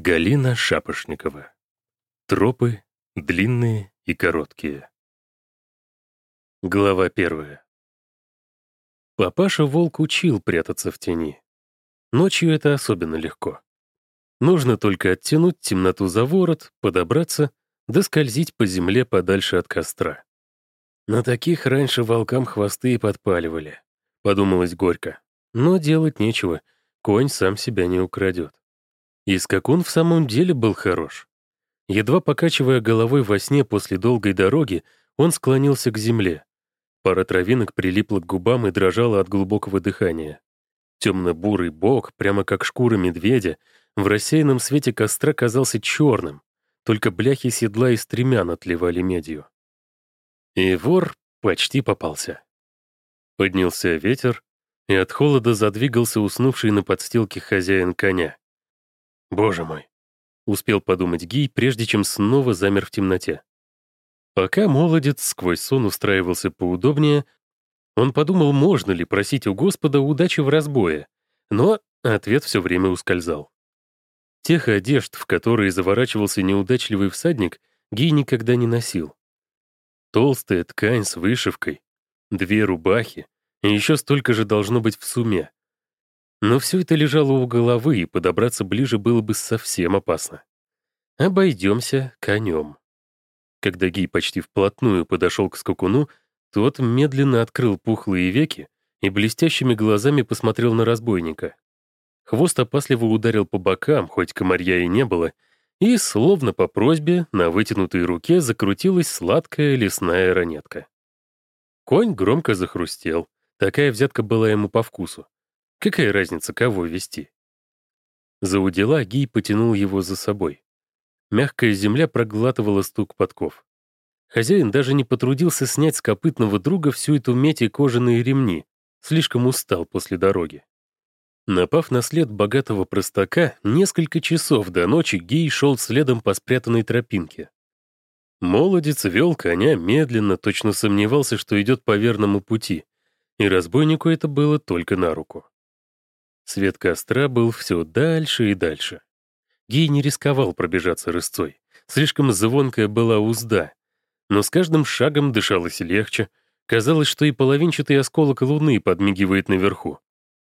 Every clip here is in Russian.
Галина Шапошникова. Тропы длинные и короткие. Глава первая. Папаша-волк учил прятаться в тени. Ночью это особенно легко. Нужно только оттянуть темноту за ворот, подобраться, да скользить по земле подальше от костра. На таких раньше волкам хвосты и подпаливали, подумалось горько. Но делать нечего, конь сам себя не украдет. И скакун в самом деле был хорош. Едва покачивая головой во сне после долгой дороги, он склонился к земле. Пара травинок прилипла к губам и дрожала от глубокого дыхания. Темно-бурый бок, прямо как шкура медведя, в рассеянном свете костра казался черным, только бляхи седла и стремян отливали медью. И вор почти попался. Поднялся ветер, и от холода задвигался уснувший на подстилке хозяин коня. Боже мой! Успел подумать Гий, прежде чем снова замер в темноте. Пока молодец сквозь сон устраивался поудобнее, он подумал, можно ли просить у Господа удачи в разбое, но ответ все время ускользал. Тех одежд, в которые заворачивался неудачливый всадник, Гий никогда не носил. Толстая ткань с вышивкой, две рубахи, и еще столько же должно быть в сумме. Но все это лежало у головы, и подобраться ближе было бы совсем опасно. Обойдемся конем. Когда Гий почти вплотную подошел к скакуну, тот медленно открыл пухлые веки и блестящими глазами посмотрел на разбойника. Хвост опасливо ударил по бокам, хоть комарья и не было, и, словно по просьбе, на вытянутой руке закрутилась сладкая лесная ранетка. Конь громко захрустел. Такая взятка была ему по вкусу. Какая разница, кого вести? За удила Гий потянул его за собой. Мягкая земля проглатывала стук подков. Хозяин даже не потрудился снять с копытного друга всю эту медь и кожаные ремни, слишком устал после дороги. Напав на след богатого простака, несколько часов до ночи Гей шел следом по спрятанной тропинке. Молодец вел коня медленно, точно сомневался, что идет по верному пути, и разбойнику это было только на руку. Свет костра был все дальше и дальше. Гей не рисковал пробежаться рысцой. Слишком звонкая была узда. Но с каждым шагом дышалось легче. Казалось, что и половинчатый осколок луны подмигивает наверху.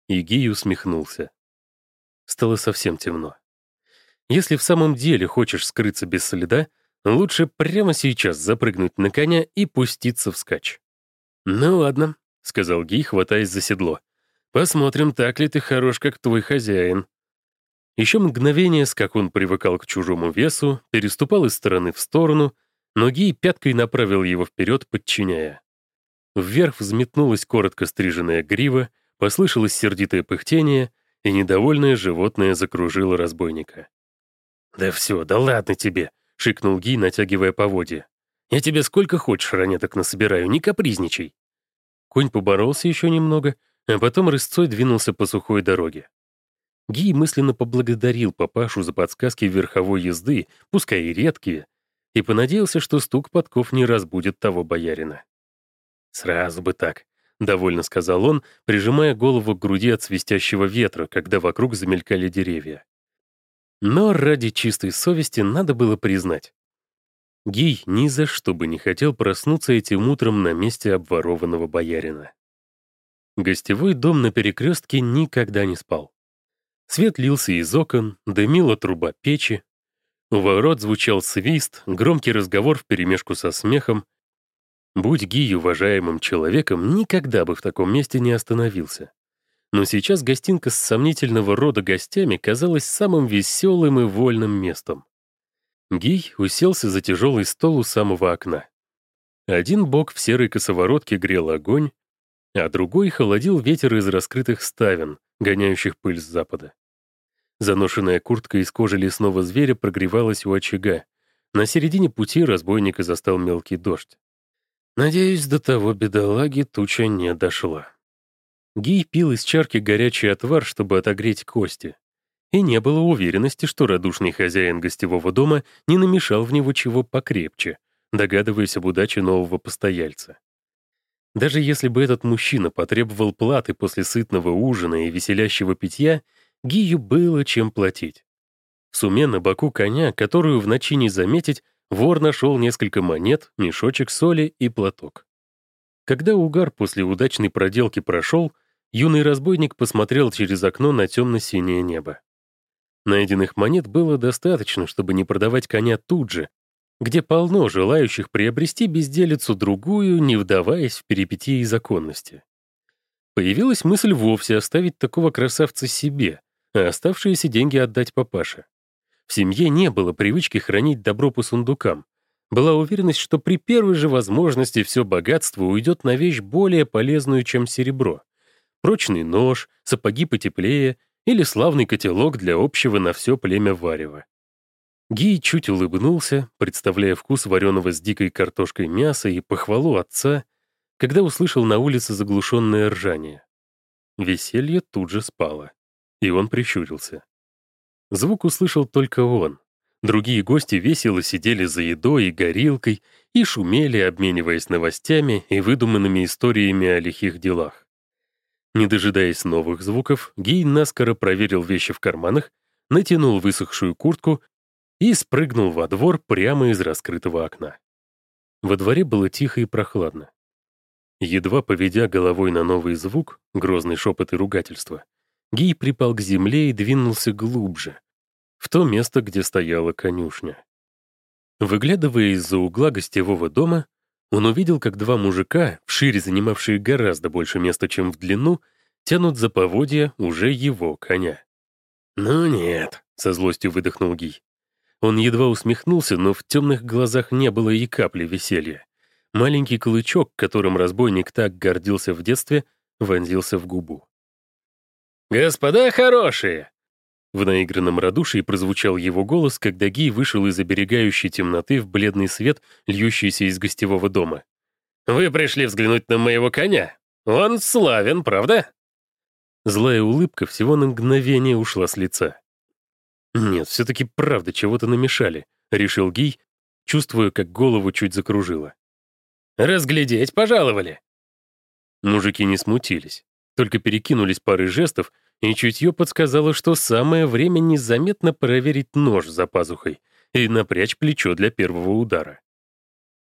И Гей усмехнулся. Стало совсем темно. Если в самом деле хочешь скрыться без следа, лучше прямо сейчас запрыгнуть на коня и пуститься вскачь. «Ну ладно», — сказал Гей, хватаясь за седло. Посмотрим, так ли ты хорош, как твой хозяин». Еще мгновение, как он привыкал к чужому весу, переступал из стороны в сторону, но Гий пяткой направил его вперед, подчиняя. Вверх взметнулась коротко стриженная грива, послышалось сердитое пыхтение, и недовольное животное закружило разбойника. «Да все, да ладно тебе!» — шикнул Гий, натягивая поводья. «Я тебе сколько хочешь ранеток насобираю, не капризничай!» Конь поборолся еще немного — а потом рысцой двинулся по сухой дороге. Гий мысленно поблагодарил папашу за подсказки верховой езды, пускай и редкие, и понадеялся, что стук подков не разбудит того боярина. «Сразу бы так», — довольно сказал он, прижимая голову к груди от свистящего ветра, когда вокруг замелькали деревья. Но ради чистой совести надо было признать. Гий ни за что бы не хотел проснуться этим утром на месте обворованного боярина. Гостевой дом на перекрестке никогда не спал. Свет лился из окон, дымила труба печи. У ворот звучал свист, громкий разговор вперемешку со смехом. Будь Гий уважаемым человеком, никогда бы в таком месте не остановился. Но сейчас гостинка с сомнительного рода гостями казалась самым веселым и вольным местом. Гий уселся за тяжелый стол у самого окна. Один бок в серой косоворотке грел огонь, а другой холодил ветер из раскрытых ставен, гоняющих пыль с запада. Заношенная куртка из кожи лесного зверя прогревалась у очага. На середине пути разбойника застал мелкий дождь. Надеюсь, до того бедолаги туча не дошла. Гий пил из чарки горячий отвар, чтобы отогреть кости. И не было уверенности, что радушный хозяин гостевого дома не намешал в него чего покрепче, догадываясь об удаче нового постояльца. Даже если бы этот мужчина потребовал платы после сытного ужина и веселящего питья, Гию было чем платить. В суме на боку коня, которую в ночи не заметить, вор нашел несколько монет, мешочек соли и платок. Когда угар после удачной проделки прошел, юный разбойник посмотрел через окно на темно-синее небо. Найденных монет было достаточно, чтобы не продавать коня тут же, где полно желающих приобрести безделицу другую, не вдаваясь в перипетии законности. Появилась мысль вовсе оставить такого красавца себе, а оставшиеся деньги отдать папаше. В семье не было привычки хранить добро по сундукам. Была уверенность, что при первой же возможности все богатство уйдет на вещь более полезную, чем серебро. Прочный нож, сапоги потеплее или славный котелок для общего на все племя варева. Гий чуть улыбнулся, представляя вкус вареного с дикой картошкой мяса и похвалу отца, когда услышал на улице заглушенное ржание. Веселье тут же спало, и он прищурился. Звук услышал только он. Другие гости весело сидели за едой и горилкой и шумели, обмениваясь новостями и выдуманными историями о лихих делах. Не дожидаясь новых звуков, Гей наскоро проверил вещи в карманах, натянул высохшую куртку и спрыгнул во двор прямо из раскрытого окна. Во дворе было тихо и прохладно. Едва поведя головой на новый звук, грозный шепот и ругательство, Гий припал к земле и двинулся глубже, в то место, где стояла конюшня. Выглядывая из-за угла гостевого дома, он увидел, как два мужика, вшире занимавшие гораздо больше места, чем в длину, тянут за поводья уже его коня. «Ну нет», — со злостью выдохнул Гий. Он едва усмехнулся, но в темных глазах не было и капли веселья. Маленький клычок, которым разбойник так гордился в детстве, вонзился в губу. «Господа хорошие!» В наигранном радушии прозвучал его голос, когда Гий вышел из оберегающей темноты в бледный свет, льющийся из гостевого дома. «Вы пришли взглянуть на моего коня. Он славен, правда?» Злая улыбка всего на мгновение ушла с лица. «Нет, все-таки правда чего-то намешали», — решил Гий, чувствуя, как голову чуть закружило. Разглядеть пожаловали!» Мужики не смутились, только перекинулись парой жестов, и чутье подсказало, что самое время незаметно проверить нож за пазухой и напрячь плечо для первого удара.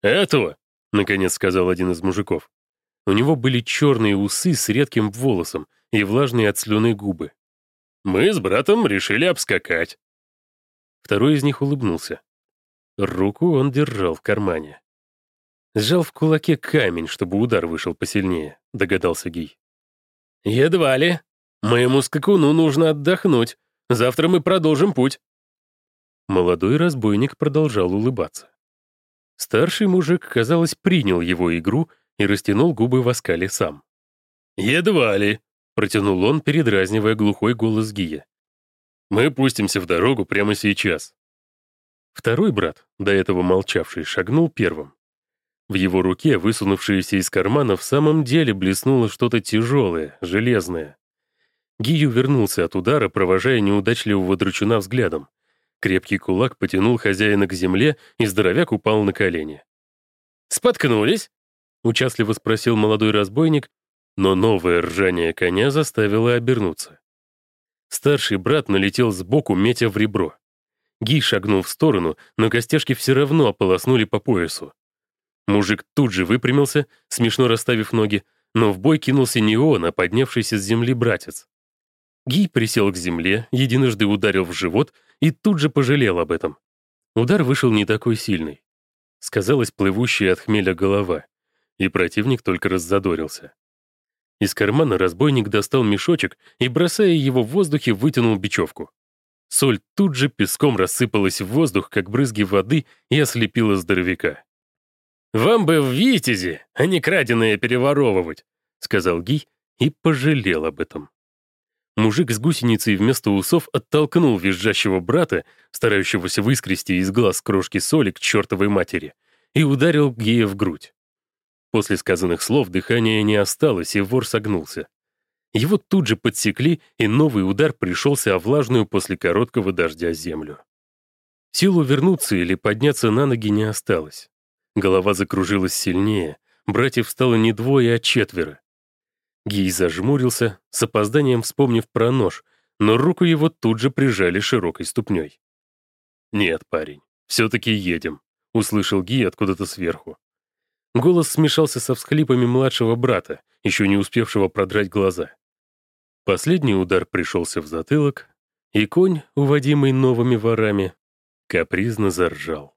«Этого!» — наконец сказал один из мужиков. У него были черные усы с редким волосом и влажные от слюны губы. «Мы с братом решили обскакать». Второй из них улыбнулся. Руку он держал в кармане. Сжал в кулаке камень, чтобы удар вышел посильнее, догадался Гий. «Едва ли. Моему скакуну нужно отдохнуть. Завтра мы продолжим путь». Молодой разбойник продолжал улыбаться. Старший мужик, казалось, принял его игру и растянул губы в оскале сам. «Едва ли», — протянул он, передразнивая глухой голос Гия. «Мы пустимся в дорогу прямо сейчас». Второй брат, до этого молчавший, шагнул первым. В его руке, высунувшееся из кармана, в самом деле блеснуло что-то тяжелое, железное. Гию вернулся от удара, провожая неудачливого дручуна взглядом. Крепкий кулак потянул хозяина к земле, и здоровяк упал на колени. «Споткнулись?» — участливо спросил молодой разбойник, но новое ржание коня заставило обернуться. Старший брат налетел сбоку, метя в ребро. Гий шагнул в сторону, но костяшки все равно ополоснули по поясу. Мужик тут же выпрямился, смешно расставив ноги, но в бой кинулся не он, а поднявшийся с земли братец. Гий присел к земле, единожды ударил в живот и тут же пожалел об этом. Удар вышел не такой сильный. Сказалась плывущая от хмеля голова, и противник только раззадорился. Из кармана разбойник достал мешочек и, бросая его в воздухе, вытянул бечевку. Соль тут же песком рассыпалась в воздух, как брызги воды, и ослепила здоровяка. «Вам бы в Витязи, а не краденое переворовывать», — сказал Гий и пожалел об этом. Мужик с гусеницей вместо усов оттолкнул визжащего брата, старающегося выскрести из глаз крошки соли к чертовой матери, и ударил Гия в грудь. После сказанных слов дыхания не осталось, и вор согнулся. Его тут же подсекли, и новый удар пришелся о влажную после короткого дождя землю. Силу вернуться или подняться на ноги не осталось. Голова закружилась сильнее, братьев стало не двое, а четверо. Гей зажмурился, с опозданием вспомнив про нож, но руку его тут же прижали широкой ступней. «Нет, парень, все-таки едем», — услышал Ги откуда-то сверху. Голос смешался со всхлипами младшего брата, еще не успевшего продрать глаза. Последний удар пришелся в затылок, и конь, уводимый новыми ворами, капризно заржал.